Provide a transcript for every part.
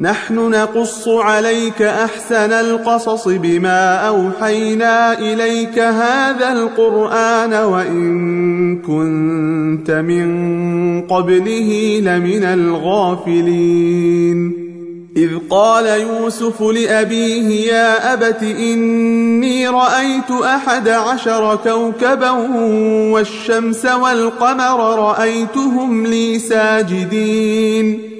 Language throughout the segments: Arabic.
نحن نقص عليك أحسن القصص بما أوحينا إليك هذا القرآن وإن كنت من قبله لمن الغافلين. إذ قال يوسف لأبيه يا أبت إني رأيت أحد عشر كوكبا والشمس والقمر رأيتهم لي ساجدين.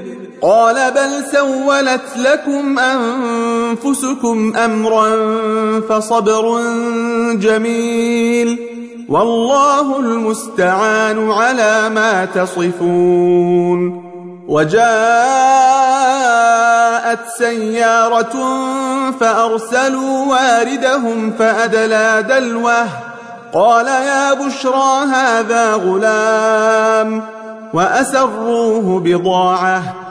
قال بل سولت لكم أنفسكم أمرا فصبر جميل والله المستعان على ما تصفون وجاءت سيارة فأرسلوا واردهم فأدلى دلوه قال يا بشرى هذا غلام وأسروه بضاعة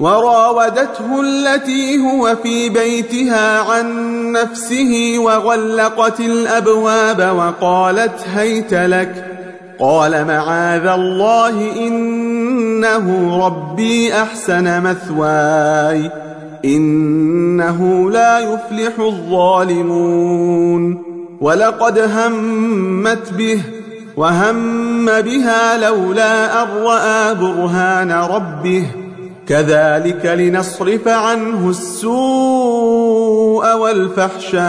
وراودته التي هو في بيتها عن نفسه وغلقت الأبواب وقالت هيت لك. قال معاذ الله إنه ربي أحسن مثواي إنه لا يفلح الظالمون. ولقد همت به وهم بها لولا أن رأى برهان ربه. كذلك لنصرف عنه السوء والفحشاء.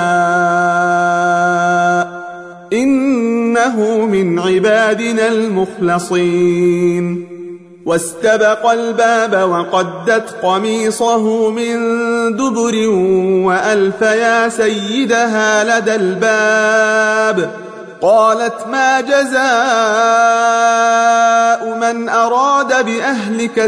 إنه من عبادنا المخلصين. واستبق الباب وقدت قميصه من دبر وألف يا سيدها لدى الباب. قالت ما جزاء من أراد بأهلك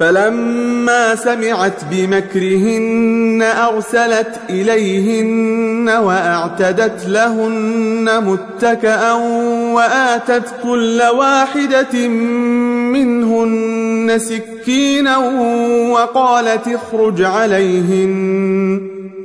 فلما سمعت بمكرهن أرسلت إليهن وأعتدت لهن متكأ وآتت كل واحدة منهن سكينا وقالت اخرج عليهن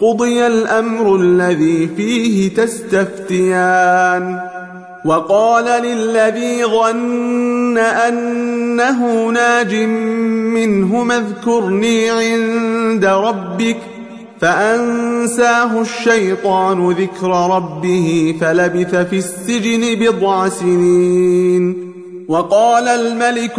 قضي الأمر الذي فيه تستفتيان وقال للذي ظن أنه ناج منه اذكرني عند ربك فأنساه الشيطان ذكر ربه فلبث في السجن بضع سنين وقال الملك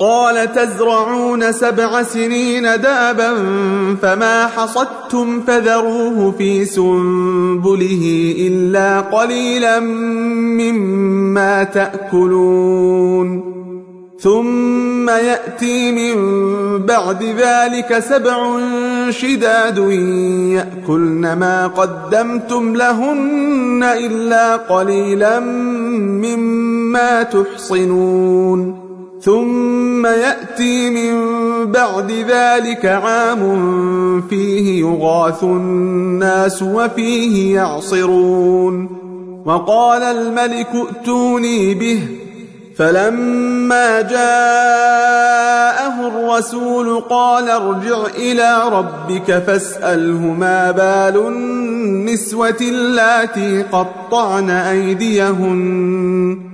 قال تزرعون سبع سنين دابا فما حصدتم فذروه في سنبله إلا قليلا مما تأكلون. ثم يأتي من بعد ذلك سبع شداد يأكلن ما قدمتم لهن إلا قليلا مما تحصنون. ثم يأتي من بعد ذلك عام فيه يغاث الناس وفيه يعصرون. وقال الملك ائتوني به. فلما جاءه الرسول قال ارجع إلى ربك فاسأله ما بال النسوة اللاتي قطعن أيديهن.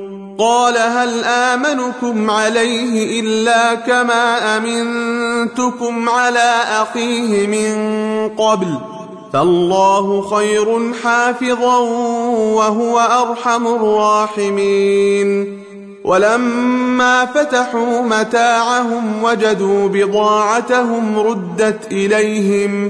قال هل آمنكم عليه إلا كما أمنتكم على أخيه من قبل ۖ فالله خير حافظا وهو أرحم الراحمين ولما فتحوا متاعهم وجدوا بضاعتهم ردت إليهم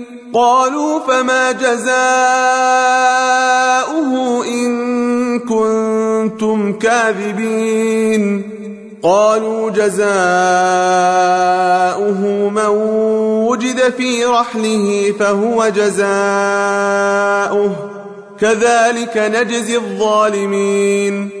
قالوا فما جزاؤه إن كنتم كاذبين. قالوا جزاؤه من وجد في رحله فهو جزاؤه. كذلك نجزي الظالمين.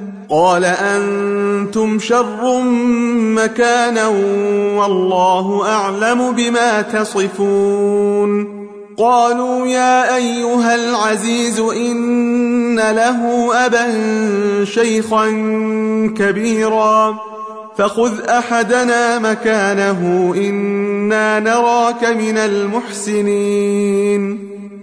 قال أنتم شر مكانا والله أعلم بما تصفون. قالوا يا أيها العزيز إن له أبا شيخا كبيرا فخذ أحدنا مكانه إنا نراك من المحسنين.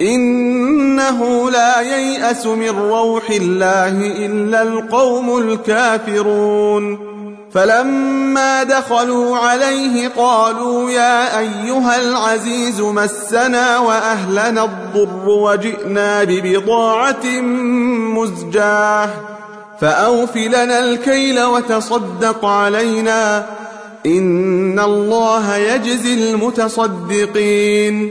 إنه لا ييأس من روح الله إلا القوم الكافرون. فلما دخلوا عليه قالوا يا أيها العزيز مسنا وأهلنا الضر وجئنا ببضاعة مزجاة. فأوف لنا الكيل وتصدق علينا. إن الله يجزي المتصدقين.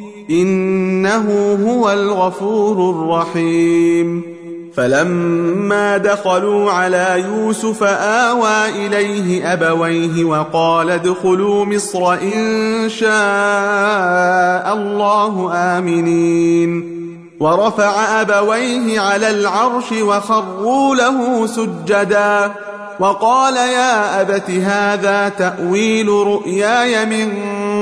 إنه هو الغفور الرحيم. فلما دخلوا على يوسف آوى إليه أبويه وقال ادخلوا مصر إن شاء الله آمنين. ورفع أبويه على العرش وخروا له سجدا. وقال يا أبت هذا تأويل رؤياي من